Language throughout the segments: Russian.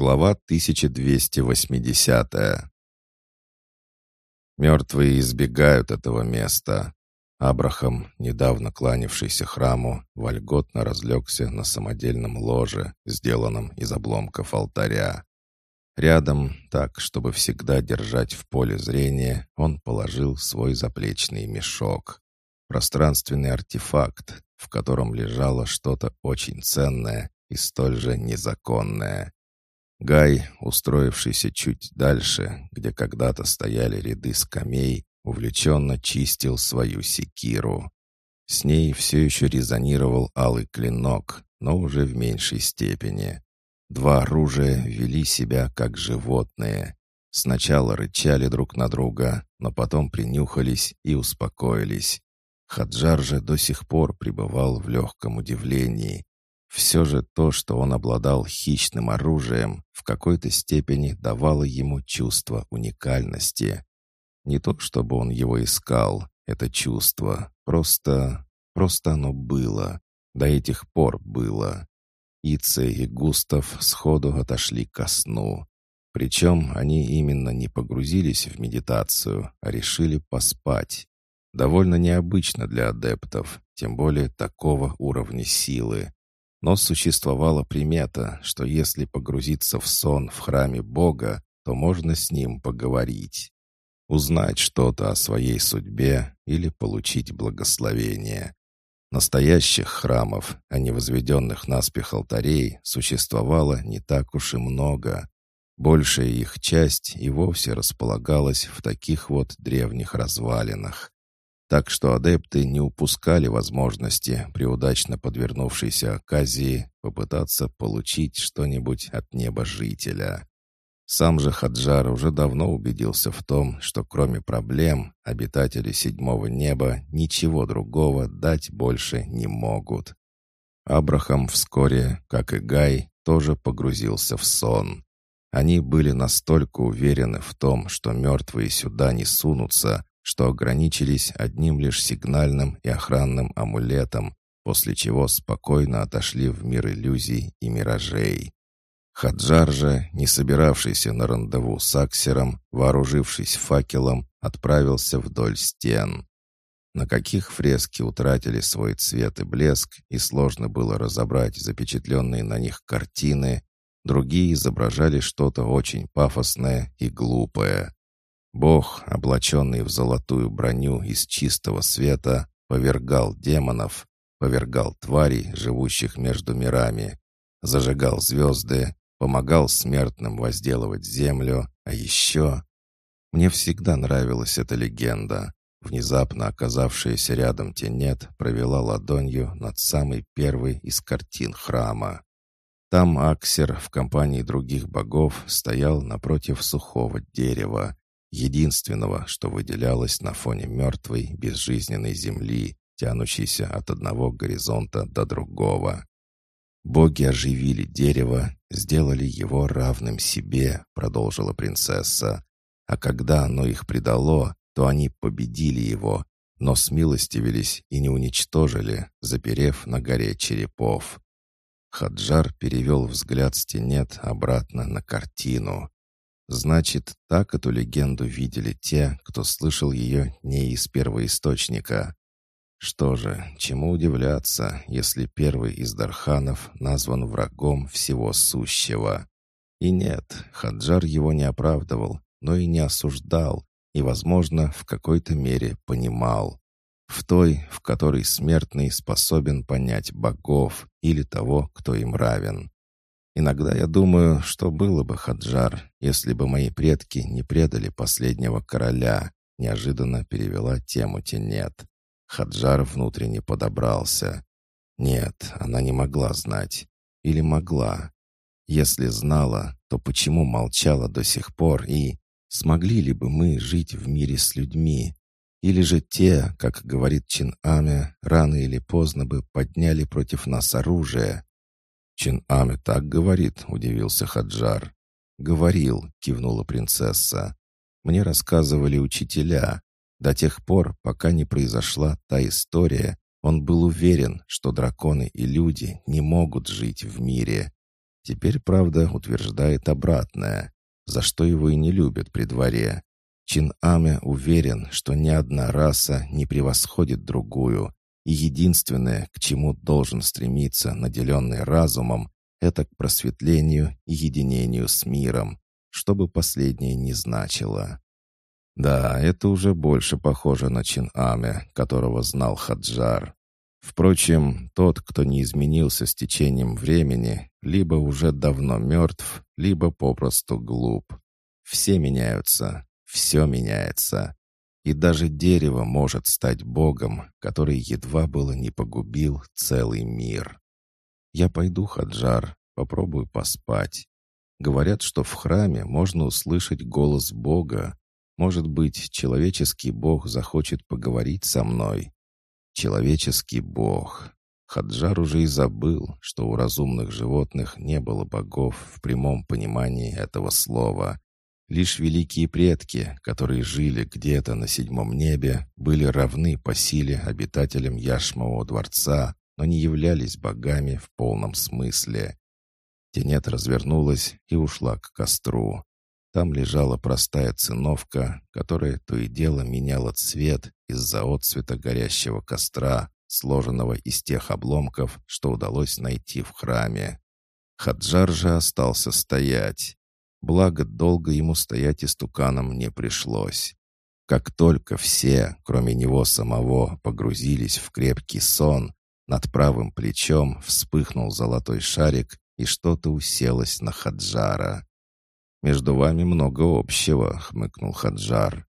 Глава 1280 Мертвые избегают этого места. Абрахам, недавно кланявшийся храму, вольготно разлегся на самодельном ложе, сделанном из обломков алтаря. Рядом, так, чтобы всегда держать в поле зрения, он положил свой заплечный мешок. Пространственный артефакт, в котором лежало что-то очень ценное и столь же незаконное. Гай, устроившийся чуть дальше, где когда-то стояли ряды скамей, увлеченно чистил свою секиру. С ней все еще резонировал алый клинок, но уже в меньшей степени. Два оружия вели себя как животные. Сначала рычали друг на друга, но потом принюхались и успокоились. Хаджар же до сих пор пребывал в легком удивлении, все же то, что он обладал хищным оружием, в какой-то степени давало ему чувство уникальности. Не то, чтобы он его искал, это чувство, просто... просто оно было. До этих пор было. Ице и Густав сходу отошли ко сну. Причем они именно не погрузились в медитацию, а решили поспать. Довольно необычно для адептов, тем более такого уровня силы. Но существовала примета, что если погрузиться в сон в храме Бога, то можно с ним поговорить, узнать что-то о своей судьбе или получить благословение. Настоящих храмов, а не возведенных наспех алтарей, существовало не так уж и много. Большая их часть и вовсе располагалась в таких вот древних развалинах. Так что адепты не упускали возможности при удачно подвернувшейся оказии попытаться получить что-нибудь от небожителя. Сам же Хаджар уже давно убедился в том, что кроме проблем обитатели седьмого неба ничего другого дать больше не могут. Абрахам вскоре, как и Гай, тоже погрузился в сон. Они были настолько уверены в том, что мертвые сюда не сунутся, что ограничились одним лишь сигнальным и охранным амулетом, после чего спокойно отошли в мир иллюзий и миражей. Хаджар же, не собиравшийся на рандеву с Аксером, вооружившись факелом, отправился вдоль стен. На каких фрески утратили свой цвет и блеск, и сложно было разобрать запечатленные на них картины, другие изображали что-то очень пафосное и глупое. Бог, облаченный в золотую броню из чистого света, повергал демонов, повергал тварей, живущих между мирами, зажигал звезды, помогал смертным возделывать землю, а еще... Мне всегда нравилась эта легенда. Внезапно оказавшаяся рядом Тенет провела ладонью над самой первой из картин храма. Там Аксер в компании других богов стоял напротив сухого дерева, единственного, что выделялось на фоне мертвой, безжизненной земли, тянущейся от одного горизонта до другого. «Боги оживили дерево, сделали его равным себе», — продолжила принцесса. «А когда оно их предало, то они победили его, но смилостивились и не уничтожили, заперев на горе черепов». Хаджар перевел взгляд стенет обратно на картину. Значит, так эту легенду видели те, кто слышал ее не из первоисточника. Что же, чему удивляться, если первый из Дарханов назван врагом всего сущего? И нет, Хаджар его не оправдывал, но и не осуждал, и, возможно, в какой-то мере понимал. В той, в которой смертный способен понять богов или того, кто им равен. Иногда я думаю, что было бы, Хаджар, если бы мои предки не предали последнего короля, неожиданно перевела тему Тенет. Хаджар внутренне подобрался. Нет, она не могла знать. Или могла. Если знала, то почему молчала до сих пор и... Смогли ли бы мы жить в мире с людьми? Или же те, как говорит Чин Аме, рано или поздно бы подняли против нас оружие? «Чин Аме так говорит», — удивился Хаджар. «Говорил», — кивнула принцесса. «Мне рассказывали учителя. До тех пор, пока не произошла та история, он был уверен, что драконы и люди не могут жить в мире. Теперь, правда, утверждает обратное, за что его и не любят при дворе. Чин Аме уверен, что ни одна раса не превосходит другую, и единственное, к чему должен стремиться наделенный разумом, это к просветлению и единению с миром, что бы последнее ни значило. Да, это уже больше похоже на Чин Аме, которого знал Хаджар. Впрочем, тот, кто не изменился с течением времени, либо уже давно мертв, либо попросту глуп. Все меняются, все меняется. И даже дерево может стать богом, который едва было не погубил целый мир. Я пойду, Хаджар, попробую поспать. Говорят, что в храме можно услышать голос Бога. Может быть, человеческий Бог захочет поговорить со мной. Человеческий Бог. Хаджар уже и забыл, что у разумных животных не было богов в прямом понимании этого слова. Лишь великие предки, которые жили где-то на седьмом небе, были равны по силе обитателям Яшмового дворца, но не являлись богами в полном смысле. Тенет развернулась и ушла к костру. Там лежала простая циновка, которая то и дело меняла цвет из-за отцвета горящего костра, сложенного из тех обломков, что удалось найти в храме. Хаджар же остался стоять. Благо, долго ему стоять истуканом не пришлось. Как только все, кроме него самого, погрузились в крепкий сон, над правым плечом вспыхнул золотой шарик, и что-то уселось на Хаджара. «Между вами много общего», — хмыкнул Хаджар.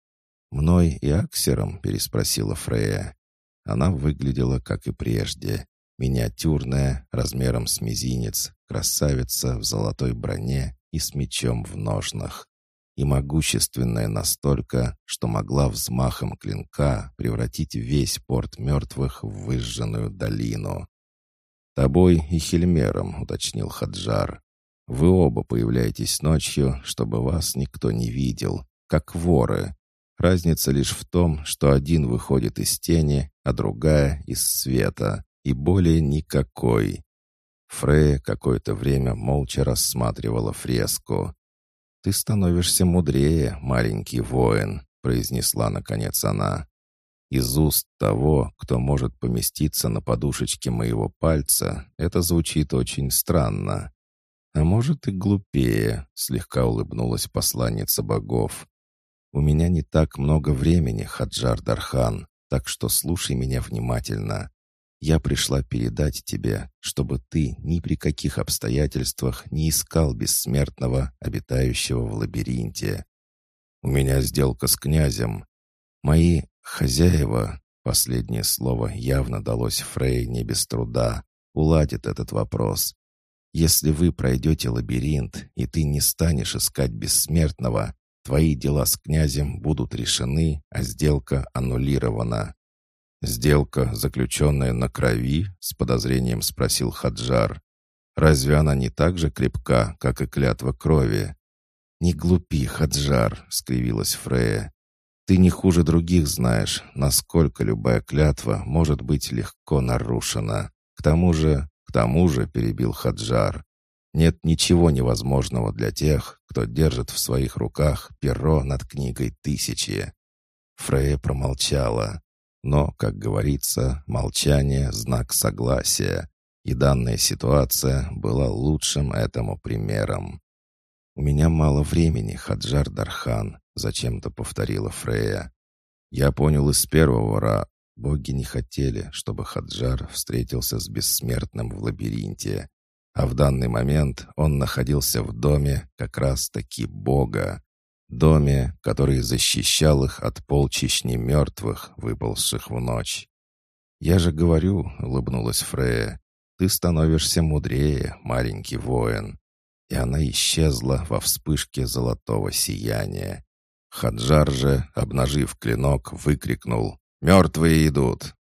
«Мной и Аксером?» — переспросила Фрея. Она выглядела, как и прежде. Миниатюрная, размером с мизинец, красавица в золотой броне и с мечом в ножнах. И могущественная настолько, что могла взмахом клинка превратить весь порт мертвых в выжженную долину. «Тобой и Хельмером», — уточнил Хаджар. «Вы оба появляетесь ночью, чтобы вас никто не видел, как воры. Разница лишь в том, что один выходит из тени, а другая — из света, и более никакой». Фрея какое-то время молча рассматривала фреску. «Ты становишься мудрее, маленький воин», — произнесла наконец она. Из уст того, кто может поместиться на подушечке моего пальца, это звучит очень странно. А может и глупее, слегка улыбнулась посланница богов. У меня не так много времени, Хаджар Дархан, так что слушай меня внимательно. Я пришла передать тебе, чтобы ты ни при каких обстоятельствах не искал бессмертного, обитающего в лабиринте. У меня сделка с князем. Мои хозяева, последнее слово явно далось Фрей не без труда, уладит этот вопрос. Если вы пройдете лабиринт, и ты не станешь искать бессмертного, твои дела с князем будут решены, а сделка аннулирована. «Сделка, заключенная на крови?» — с подозрением спросил Хаджар. «Разве она не так же крепка, как и клятва крови?» «Не глупи, Хаджар», — скривилась Фрея. «Ты не хуже других знаешь, насколько любая клятва может быть легко нарушена. К тому же, к тому же», — перебил Хаджар, «нет ничего невозможного для тех, кто держит в своих руках перо над книгой тысячи». Фрея промолчала. Но, как говорится, молчание — знак согласия, и данная ситуация была лучшим этому примером. «У меня мало времени, Хаджар Дархан», — зачем-то повторила Фрея. «Я понял из первого ра...» Боги не хотели, чтобы Хаджар встретился с бессмертным в лабиринте, а в данный момент он находился в доме как раз-таки Бога, доме, который защищал их от полчищ немертвых, выползших в ночь. «Я же говорю», — улыбнулась Фрея, — «ты становишься мудрее, маленький воин». И она исчезла во вспышке золотого сияния. Хаджар же, обнажив клинок, выкрикнул «Мертвые идут!»